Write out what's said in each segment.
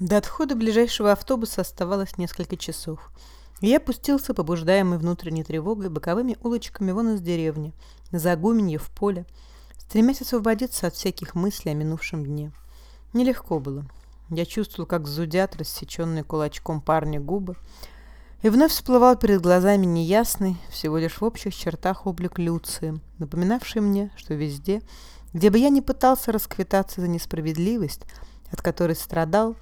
До отхода ближайшего автобуса оставалось несколько часов. Я пустился, побуждаемый внутренней тревогой, боковыми улочками вон из деревни, на загуменье, в поле, стремясь освободиться от всяких мыслей о минувшем дне. Нелегко было. Я чувствовал, как зудят рассеченные кулачком парня губы, и вновь всплывал перед глазами неясный, всего лишь в общих чертах облик Люции, напоминавший мне, что везде, где бы я ни пытался расквитаться за несправедливость, от которой страдал,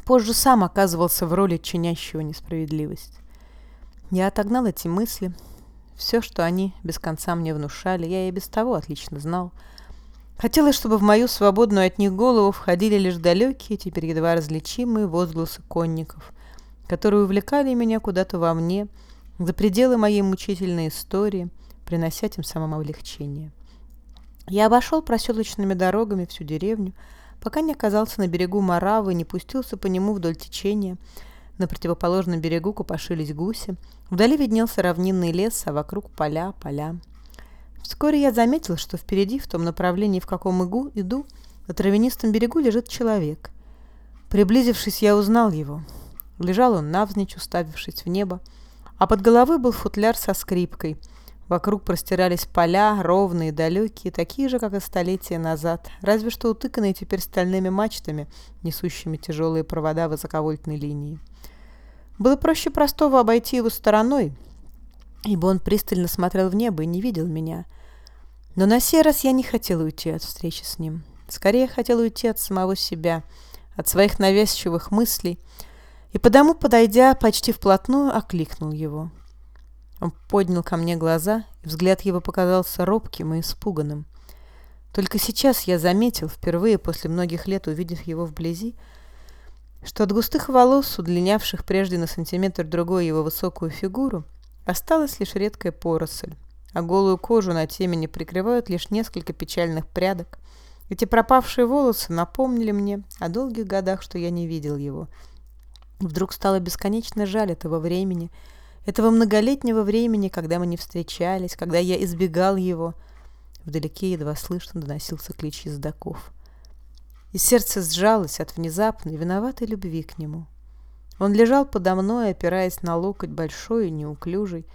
позже сам оказывался в роли чинящего несправедливость. Я отогнал эти мысли. Все, что они без конца мне внушали, я и без того отлично знал. Хотелось, чтобы в мою свободную от них голову входили лишь далекие, теперь едва различимые возгласы конников, которые увлекали меня куда-то во мне, за пределы моей мучительной истории, принося тем самым облегчение. Я обошел проселочными дорогами всю деревню, пока не оказался на берегу Моравы и не пустился по нему вдоль течения. На противоположном берегу копошились гуси. Вдали виднелся равнинный лес, а вокруг поля, поля. Вскоре я заметил, что впереди, в том направлении, в каком игу, иду, на травянистом берегу лежит человек. Приблизившись, я узнал его. Лежал он навзничь, уставившись в небо, а под головой был футляр со скрипкой — Вокруг простирались поля, ровные, далекие, такие же, как и столетия назад, разве что утыканные теперь стальными мачтами, несущими тяжелые провода высоковольтной линии. Было проще простого обойти его стороной, ибо он пристально смотрел в небо и не видел меня. Но на сей раз я не хотел уйти от встречи с ним. Скорее хотел уйти от самого себя, от своих навязчивых мыслей, и потому, подойдя почти вплотную, окликнул его — он поднял ко мне глаза, и взгляд его показался робким и испуганным. Только сейчас я заметил, впервые после многих лет увидев его вблизи, что от густых волос, удлинявших прежде на сантиметр другой его высокую фигуру, осталась лишь редкая поросль, а голую кожу на темени прикрывают лишь несколько печальных прядок. Эти пропавшие волосы напомнили мне о долгих годах, что я не видел его. Вдруг стало бесконечно жаль этого времени — этого многолетнего времени, когда мы не встречались, когда я избегал его. Вдалеке едва слышно доносился клич ездаков. И сердце сжалось от внезапной, виноватой любви к нему. Он лежал подо мной, опираясь на локоть большой и неуклюжий,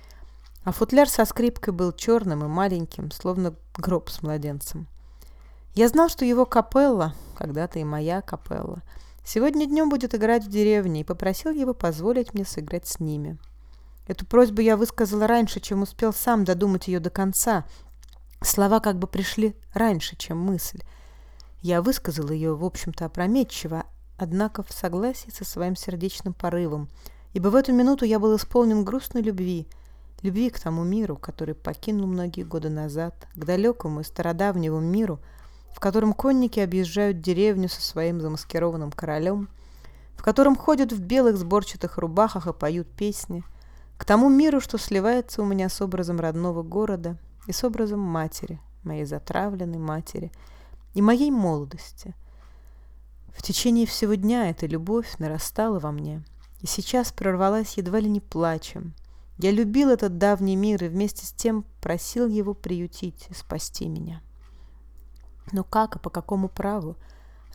а футляр со скрипкой был черным и маленьким, словно гроб с младенцем. Я знал, что его капелла, когда-то и моя капелла, сегодня днем будет играть в деревне, и попросил его позволить мне сыграть с ними. Эту просьбу я высказала раньше, чем успел сам додумать ее до конца. Слова как бы пришли раньше, чем мысль. Я высказала ее, в общем-то, опрометчиво, однако в согласии со своим сердечным порывом, ибо в эту минуту я был исполнен грустной любви, любви к тому миру, который покинул многие годы назад, к далекому и стародавнему миру, в котором конники объезжают деревню со своим замаскированным королем, в котором ходят в белых сборчатых рубахах и поют песни — к тому миру, что сливается у меня с образом родного города и с образом матери, моей затравленной матери и моей молодости. В течение всего дня эта любовь нарастала во мне, и сейчас прорвалась едва ли не плачем. Я любил этот давний мир и вместе с тем просил его приютить и спасти меня. Но как и по какому праву?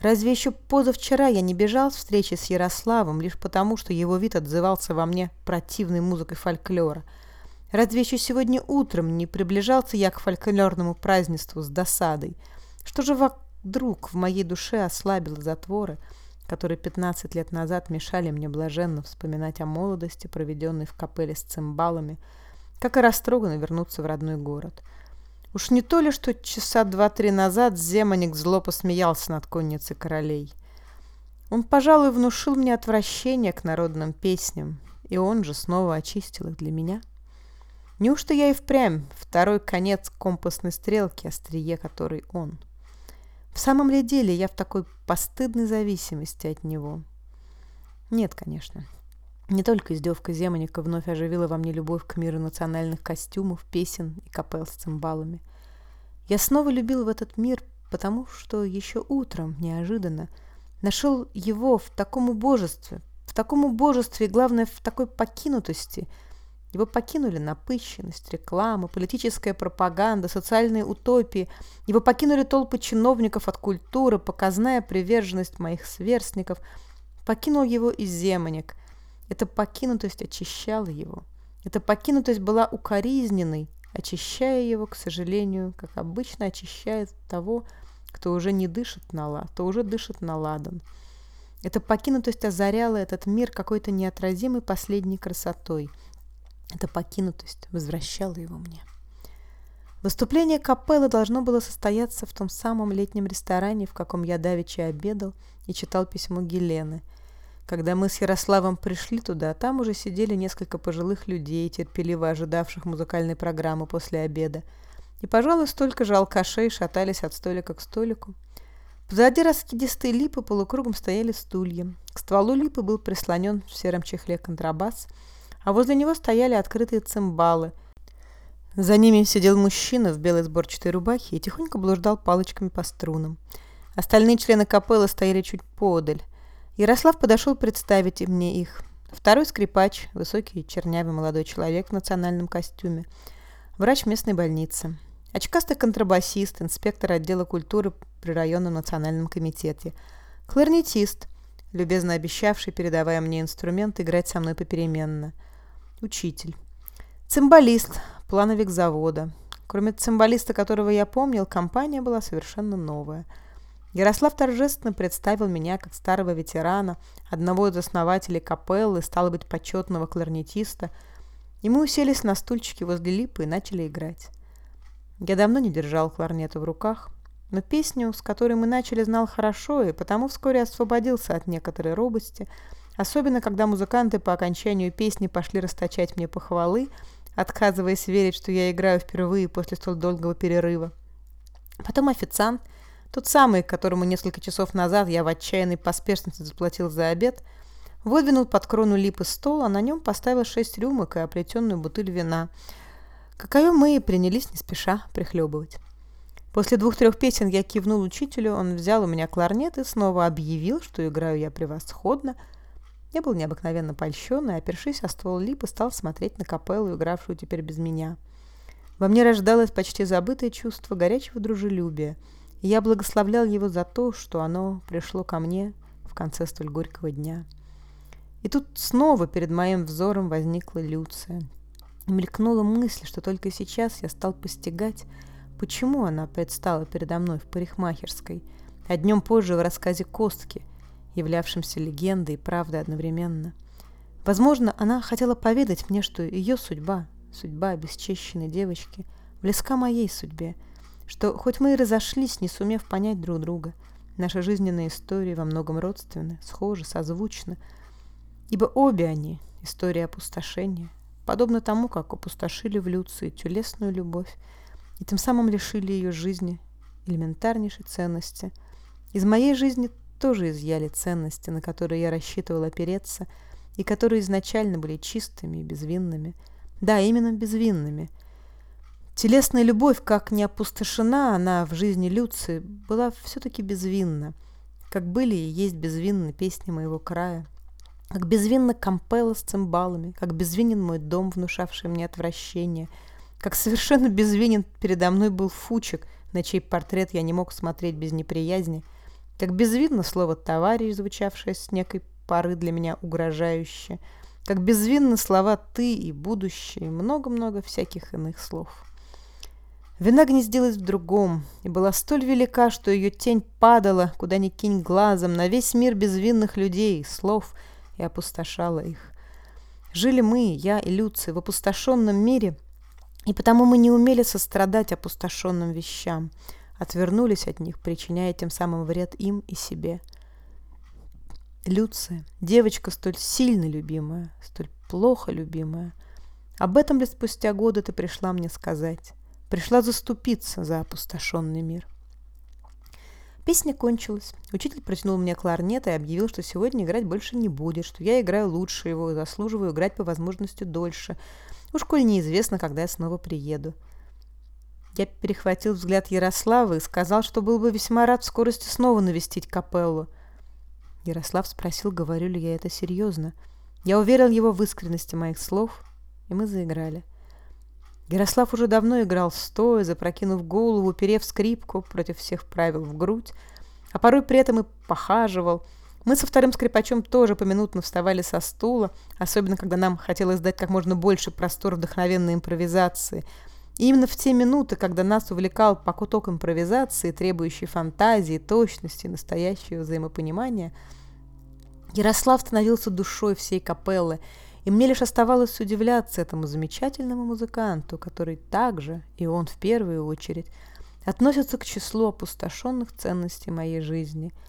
Разве еще позавчера я не бежал с встречи с Ярославом лишь потому, что его вид отзывался во мне противной музыкой фольклора? Разве еще сегодня утром не приближался я к фольклорному празднеству с досадой? Что же вдруг в моей душе ослабило затворы, которые 15 лет назад мешали мне блаженно вспоминать о молодости, проведенной в капелле с цимбалами, как и растроганно вернуться в родной город – Уж не то ли, что часа два-три назад Земаник зло посмеялся над конницей королей. Он, пожалуй, внушил мне отвращение к народным песням, и он же снова очистил их для меня. Неужто я и впрямь второй конец компасной стрелки, острие которой он? В самом ли деле я в такой постыдной зависимости от него? Нет, конечно. Не только издевка Земаника вновь оживила во мне любовь к миру национальных костюмов, песен и капел с цимбалами. Я снова любил в этот мир, потому что еще утром, неожиданно, нашел его в таком убожестве, в таком убожестве и, главное, в такой покинутости. Его покинули напыщенность, реклама, политическая пропаганда, социальные утопии. Его покинули толпы чиновников от культуры, показная приверженность моих сверстников – покинул его из земанек. Эта покинутость очищала его. Эта покинутость была укоризненной, очищая его, к сожалению, как обычно очищает того, кто уже не дышит на лад, кто уже дышит на ладан. Эта покинутость озаряла этот мир какой-то неотразимой последней красотой. Эта покинутость возвращала его мне. Выступление капеллы должно было состояться в том самом летнем ресторане, в каком я давеча обедал и читал письмо Гелены. Когда мы с Ярославом пришли туда, там уже сидели несколько пожилых людей, терпеливо ожидавших музыкальной программы после обеда. И, пожалуй, столько же алкашей шатались от столика к столику. Позади раскидистые липы полукругом стояли стулья. К стволу липы был прислонен в сером чехле контрабас, а возле него стояли открытые цимбалы – за ними сидел мужчина в белой сборчатой рубахе и тихонько блуждал палочками по струнам. Остальные члены капеллы стояли чуть подаль. Ярослав подошел представить мне их. Второй скрипач, высокий чернявый молодой человек в национальном костюме, врач местной больницы, очкастый контрабасист, инспектор отдела культуры при районном национальном комитете, кларнетист, любезно обещавший, передавая мне инструмент, играть со мной попеременно, учитель, цимбалист, плановик завода. Кроме цимбалиста, которого я помнил, компания была совершенно новая. Ярослав торжественно представил меня как старого ветерана, одного из основателей капеллы, стало быть, почетного кларнетиста, и мы уселись на стульчике возле липы и начали играть. Я давно не держал кларнета в руках, но песню, с которой мы начали, знал хорошо, и потому вскоре освободился от некоторой робости, особенно когда музыканты по окончанию песни пошли расточать мне похвалы, отказываясь верить, что я играю впервые после столь долгого перерыва. Потом официант, тот самый, которому несколько часов назад я в отчаянной поспешности заплатил за обед, выдвинул под крону липы стол, а на нем поставил шесть рюмок и оплетенную бутыль вина, каковы мы и принялись не спеша прихлебывать. После двух-трех песен я кивнул учителю, он взял у меня кларнет и снова объявил, что играю я превосходно – я был необыкновенно польщен и, опершись о ствол липы, стал смотреть на капеллу, игравшую теперь без меня. Во мне рождалось почти забытое чувство горячего дружелюбия, я благословлял его за то, что оно пришло ко мне в конце столь горького дня. И тут снова перед моим взором возникла Люция. Мелькнула мысль, что только сейчас я стал постигать, почему она предстала передо мной в парикмахерской, а днем позже в рассказе Костки – являвшимся легендой и правдой одновременно. Возможно, она хотела поведать мне, что ее судьба, судьба обесчещенной девочки, близка моей судьбе, что хоть мы и разошлись, не сумев понять друг друга, наши жизненные истории во многом родственны, схожи, созвучны, ибо обе они — история опустошения, подобно тому, как опустошили в Люции тюлесную любовь и тем самым лишили ее жизни элементарнейшей ценности. Из моей жизни тоже изъяли ценности, на которые я рассчитывал опереться, и которые изначально были чистыми и безвинными. Да, именно безвинными. Телесная любовь, как не опустошена она в жизни Люции, была все-таки безвинна, как были и есть безвинны песни моего края, как безвинна Кампелла с цимбалами, как безвинен мой дом, внушавший мне отвращение, как совершенно безвинен передо мной был Фучик, на чей портрет я не мог смотреть без неприязни – как безвинно слово «товарищ», звучавшее с некой поры для меня угрожающе, как безвинны слова «ты» и «будущее» и много-много всяких иных слов. Вина гнездилась в другом и была столь велика, что ее тень падала, куда ни кинь глазом, на весь мир безвинных людей, слов, и опустошала их. Жили мы, я и Люци, в опустошенном мире, и потому мы не умели сострадать опустошенным вещам — отвернулись от них, причиняя тем самым вред им и себе. Люция, девочка столь сильно любимая, столь плохо любимая, об этом ли спустя годы ты пришла мне сказать? Пришла заступиться за опустошенный мир. Песня кончилась. Учитель протянул мне кларнет и объявил, что сегодня играть больше не будет, что я играю лучше его и заслуживаю играть по возможности дольше. Уж коль неизвестно, когда я снова приеду. Я перехватил взгляд Ярослава и сказал, что был бы весьма рад в скорости снова навестить капеллу. Ярослав спросил, говорю ли я это серьезно. Я уверил его в искренности моих слов, и мы заиграли. Ярослав уже давно играл стоя, запрокинув голову, перев скрипку против всех правил в грудь, а порой при этом и похаживал, Мы со вторым скрипачом тоже поминутно вставали со стула, особенно когда нам хотелось дать как можно больше простор вдохновенной импровизации. И именно в те минуты, когда нас увлекал покуток импровизации, требующий фантазии, точности, настоящего взаимопонимания, Ярослав становился душой всей капеллы, и мне лишь оставалось удивляться этому замечательному музыканту, который также, и он в первую очередь, относится к числу опустошенных ценностей моей жизни –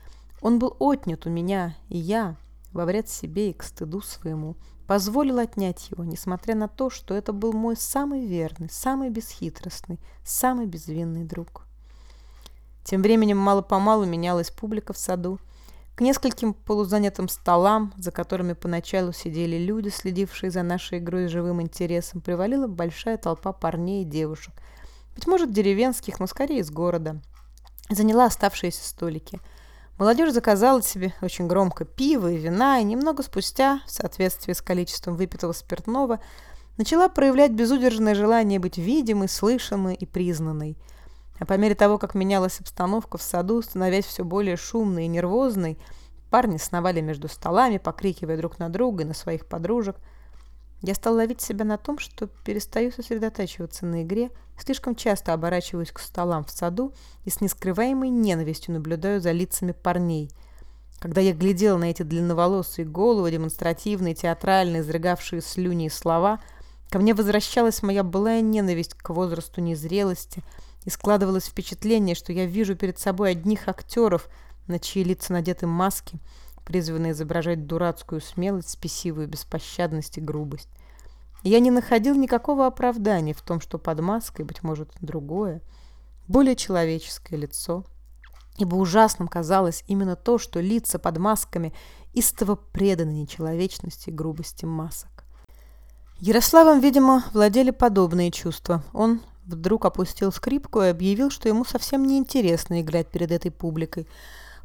он был отнят у меня, и я, во вред себе и к стыду своему, позволил отнять его, несмотря на то, что это был мой самый верный, самый бесхитростный, самый безвинный друг. Тем временем мало-помалу менялась публика в саду. К нескольким полузанятым столам, за которыми поначалу сидели люди, следившие за нашей игрой с живым интересом, привалила большая толпа парней и девушек, быть может, деревенских, но скорее из города. Заняла оставшиеся столики – Молодежь заказала себе очень громко пиво и вина, и немного спустя, в соответствии с количеством выпитого спиртного, начала проявлять безудержное желание быть видимой, слышимой и признанной. А по мере того, как менялась обстановка в саду, становясь все более шумной и нервозной, парни сновали между столами, покрикивая друг на друга и на своих подружек – я стал ловить себя на том, что перестаю сосредотачиваться на игре, слишком часто оборачиваюсь к столам в саду и с нескрываемой ненавистью наблюдаю за лицами парней. Когда я глядел на эти длинноволосые головы, демонстративные, театральные, изрыгавшие слюни и слова, ко мне возвращалась моя былая ненависть к возрасту незрелости, и складывалось впечатление, что я вижу перед собой одних актеров, на чьи лица надеты маски – призванный изображать дурацкую смелость, спесивую беспощадность и грубость. И я не находил никакого оправдания в том, что под маской, быть может, другое, более человеческое лицо. Ибо ужасным казалось именно то, что лица под масками истово преданы нечеловечности и грубости масок. Ярославом, видимо, владели подобные чувства. Он вдруг опустил скрипку и объявил, что ему совсем не интересно играть перед этой публикой –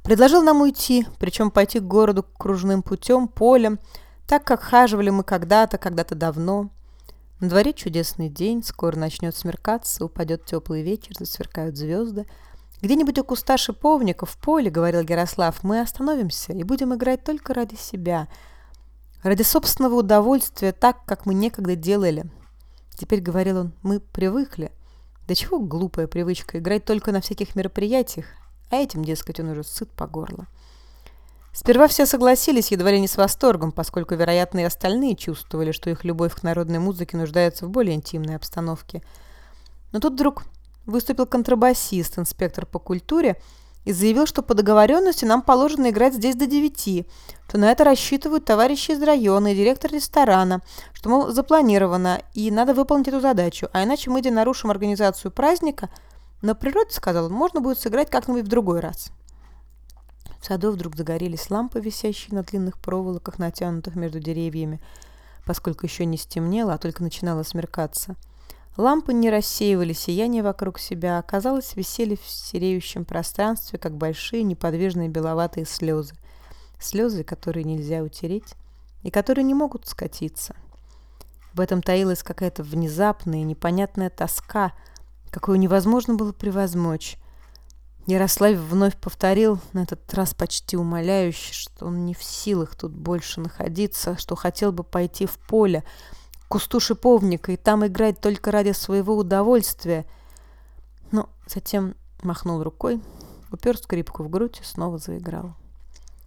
Предложил нам уйти, причем пойти к городу кружным путем, полем, так как хаживали мы когда-то, когда-то давно. На дворе чудесный день, скоро начнет смеркаться, упадет теплый вечер, засверкают звезды. Где-нибудь у куста шиповника в поле, говорил Ярослав, мы остановимся и будем играть только ради себя, ради собственного удовольствия, так, как мы некогда делали. Теперь, говорил он, мы привыкли. Да чего глупая привычка играть только на всяких мероприятиях, а этим, дескать, он уже сыт по горло. Сперва все согласились едва ли не с восторгом, поскольку, вероятно, и остальные чувствовали, что их любовь к народной музыке нуждается в более интимной обстановке. Но тут вдруг выступил контрабасист, инспектор по культуре, и заявил, что по договоренности нам положено играть здесь до девяти, что на это рассчитывают товарищи из района и директор ресторана, что, мол, запланировано, и надо выполнить эту задачу, а иначе мы нарушим организацию праздника – на природе, сказал можно будет сыграть как-нибудь в другой раз. В саду вдруг загорелись лампы, висящие на длинных проволоках, натянутых между деревьями, поскольку еще не стемнело, а только начинало смеркаться. Лампы не рассеивали сияние вокруг себя, а, казалось, висели в сереющем пространстве, как большие неподвижные беловатые слезы. Слезы, которые нельзя утереть и которые не могут скатиться. В этом таилась какая-то внезапная и непонятная тоска – какую невозможно было превозмочь. Ярослав вновь повторил, на этот раз почти умоляюще, что он не в силах тут больше находиться, что хотел бы пойти в поле, кусту шиповника, и там играть только ради своего удовольствия. Но затем махнул рукой, упер скрипку в грудь и снова заиграл.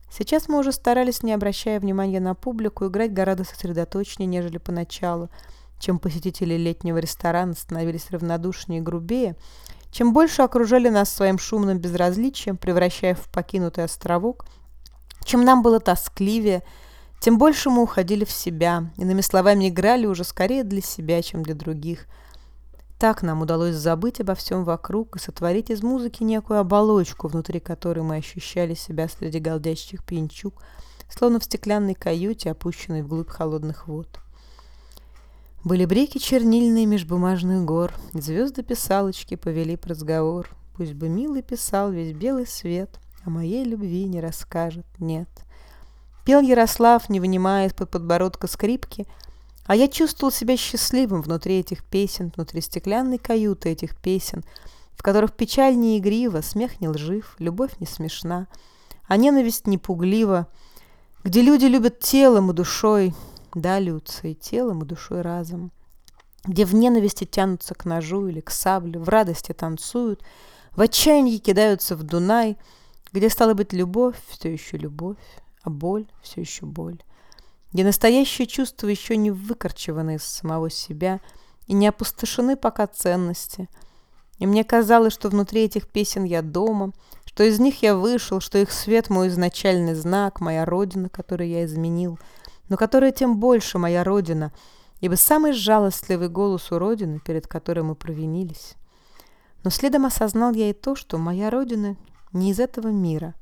Сейчас мы уже старались, не обращая внимания на публику, играть гораздо сосредоточнее, нежели поначалу – чем посетители летнего ресторана становились равнодушнее и грубее, чем больше окружали нас своим шумным безразличием, превращая в покинутый островок, чем нам было тоскливее, тем больше мы уходили в себя, иными словами, играли уже скорее для себя, чем для других. Так нам удалось забыть обо всем вокруг и сотворить из музыки некую оболочку, внутри которой мы ощущали себя среди голдящих пьянчук, словно в стеклянной каюте, опущенной вглубь холодных вод. Были бреки чернильные меж бумажных гор, Звезды-писалочки повели про разговор. Пусть бы милый писал весь белый свет, О моей любви не расскажет, нет. Пел Ярослав, не вынимая из-под подбородка скрипки, а я чувствовал себя счастливым внутри этих песен, внутри стеклянной каюты этих песен, в которых печаль не игрива, смех не лжив, любовь не смешна, а ненависть непуглива, где люди любят телом и душой, да, Люция, телом и душой разом, где в ненависти тянутся к ножу или к сабле, в радости танцуют, в отчаянии кидаются в Дунай, где, стала быть, любовь все еще любовь, а боль все еще боль, где настоящие чувства еще не выкорчеваны из самого себя и не опустошены пока ценности. И мне казалось, что внутри этих песен я дома, что из них я вышел, что их свет мой изначальный знак, моя родина, которую я изменил, но которая тем больше моя родина, ибо самый жалостливый голос у родины, перед которой мы провинились. Но следом осознал я и то, что моя родина не из этого мира.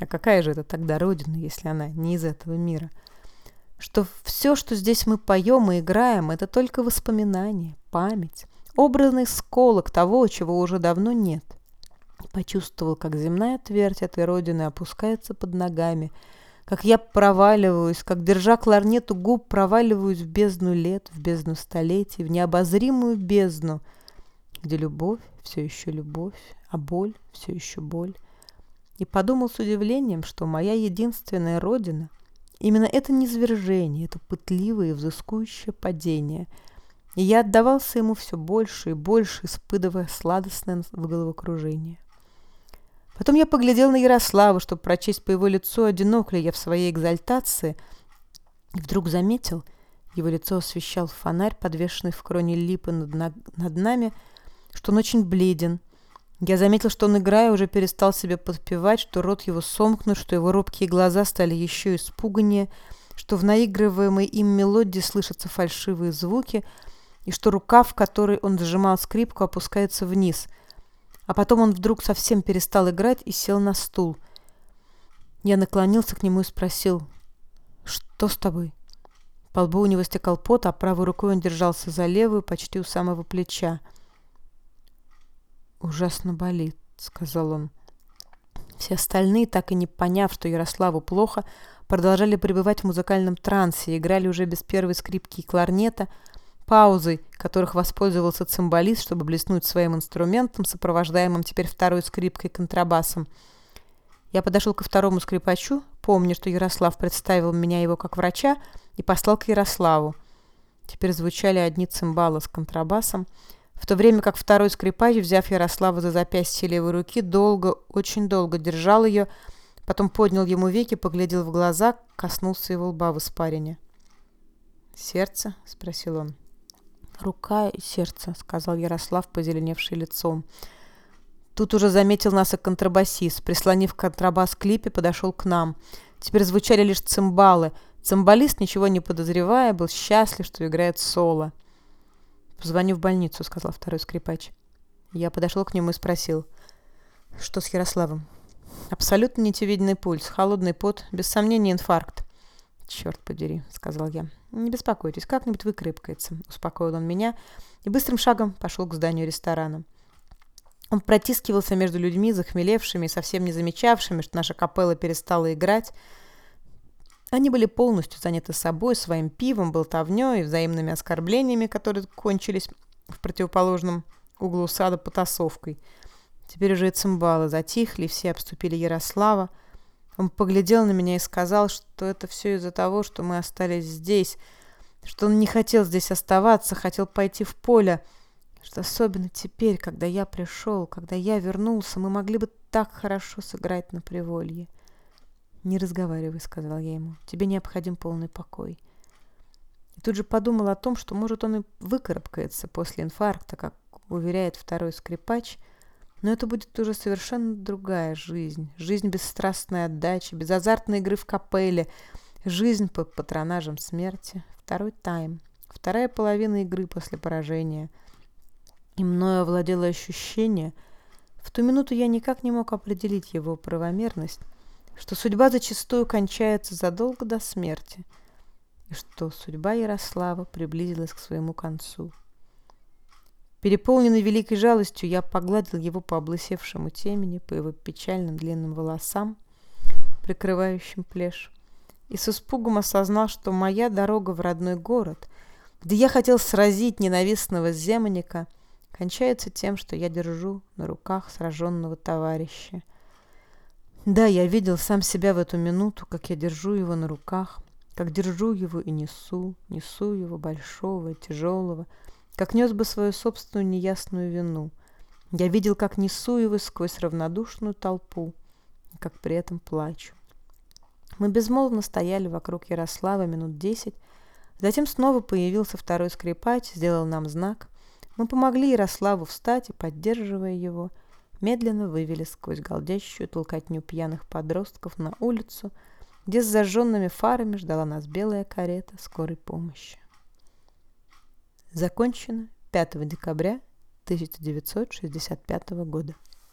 А какая же это тогда родина, если она не из этого мира? Что все, что здесь мы поем и играем, это только воспоминания, память, образный сколок того, чего уже давно нет. Почувствовал, как земная твердь этой родины опускается под ногами, как я проваливаюсь, как, держа кларнету губ, проваливаюсь в бездну лет, в бездну столетий, в необозримую бездну — где любовь все еще любовь, а боль все еще боль. И подумал с удивлением, что моя единственная родина – именно это низвержение, это пытливое и взыскующее падение. И я отдавался ему все больше и больше, испытывая сладостное в головокружение. Потом я поглядел на Ярослава, чтобы прочесть по его лицу, одинок ли я в своей экзальтации, и вдруг заметил, его лицо освещал фонарь, подвешенный в кроне липы над, над нами – что он очень бледен. Я заметил, что он, играя, уже перестал себе подпевать, что рот его сомкнут, что его робкие глаза стали еще испуганнее, что в наигрываемой им мелодии слышатся фальшивые звуки, и что рука, в которой он сжимал скрипку, опускается вниз. А потом он вдруг совсем перестал играть и сел на стул. Я наклонился к нему и спросил, «Что с тобой?» По лбу у него стекал пот, а правой рукой он держался за левую, почти у самого плеча. «Ужасно болит», — сказал он. Все остальные, так и не поняв, что Ярославу плохо, продолжали пребывать в музыкальном трансе, играли уже без первой скрипки и кларнета, паузой, которых воспользовался цимбалист, чтобы блеснуть своим инструментом, сопровождаемым теперь второй скрипкой контрабасом. Я подошел ко второму скрипачу, помня, что Ярослав представил меня его как врача, и послал к Ярославу. Теперь звучали одни цимбалы с контрабасом, в то время как второй скрипач, взяв Ярослава за запястье левой руки, долго, очень долго держал ее, потом поднял ему веки, поглядел в глаза, коснулся его лба в испарине. «Сердце?» — спросил он. «Рука и сердце», — сказал Ярослав, позеленевший лицом. Тут уже заметил нас и контрабасист. Прислонив контрабас к клипе, подошел к нам. Теперь звучали лишь цимбалы. Цимбалист, ничего не подозревая, был счастлив, что играет соло. «Позвоню в больницу», — сказал второй скрипач. Я подошел к нему и спросил, что с Ярославом. «Абсолютно нитевидный пульс, холодный пот, без сомнения инфаркт». «Черт подери», — сказал я. «Не беспокойтесь, как-нибудь выкрепкается», — успокоил он меня и быстрым шагом пошел к зданию ресторана. Он протискивался между людьми, захмелевшими и совсем не замечавшими, что наша капелла перестала играть, они были полностью заняты собой, своим пивом, болтовней и взаимными оскорблениями, которые кончились в противоположном углу сада потасовкой. Теперь уже и цимбалы затихли, все обступили Ярослава. Он поглядел на меня и сказал, что это все из-за того, что мы остались здесь, что он не хотел здесь оставаться, хотел пойти в поле, что особенно теперь, когда я пришел, когда я вернулся, мы могли бы так хорошо сыграть на приволье. «Не разговаривай», — сказал я ему. «Тебе необходим полный покой». И тут же подумал о том, что, может, он и выкарабкается после инфаркта, как уверяет второй скрипач, но это будет уже совершенно другая жизнь. Жизнь без страстной отдачи, без азартной игры в капелле, жизнь под патронажем смерти. Второй тайм. Вторая половина игры после поражения. И мною овладело ощущение. В ту минуту я никак не мог определить его правомерность, что судьба зачастую кончается задолго до смерти, и что судьба Ярослава приблизилась к своему концу. Переполненный великой жалостью, я погладил его по облысевшему темени, по его печальным длинным волосам, прикрывающим плешь, и с испугом осознал, что моя дорога в родной город, где я хотел сразить ненавистного земника, кончается тем, что я держу на руках сраженного товарища — Да, я видел сам себя в эту минуту, как я держу его на руках, как держу его и несу, несу его большого, тяжелого, как нес бы свою собственную неясную вину. Я видел, как несу его сквозь равнодушную толпу, как при этом плачу. Мы безмолвно стояли вокруг Ярослава минут десять, затем снова появился второй скрипач, сделал нам знак. Мы помогли Ярославу встать и, поддерживая его, медленно вывели сквозь голдящую толкотню пьяных подростков на улицу, где с зажженными фарами ждала нас белая карета скорой помощи. Закончено 5 декабря 1965 года.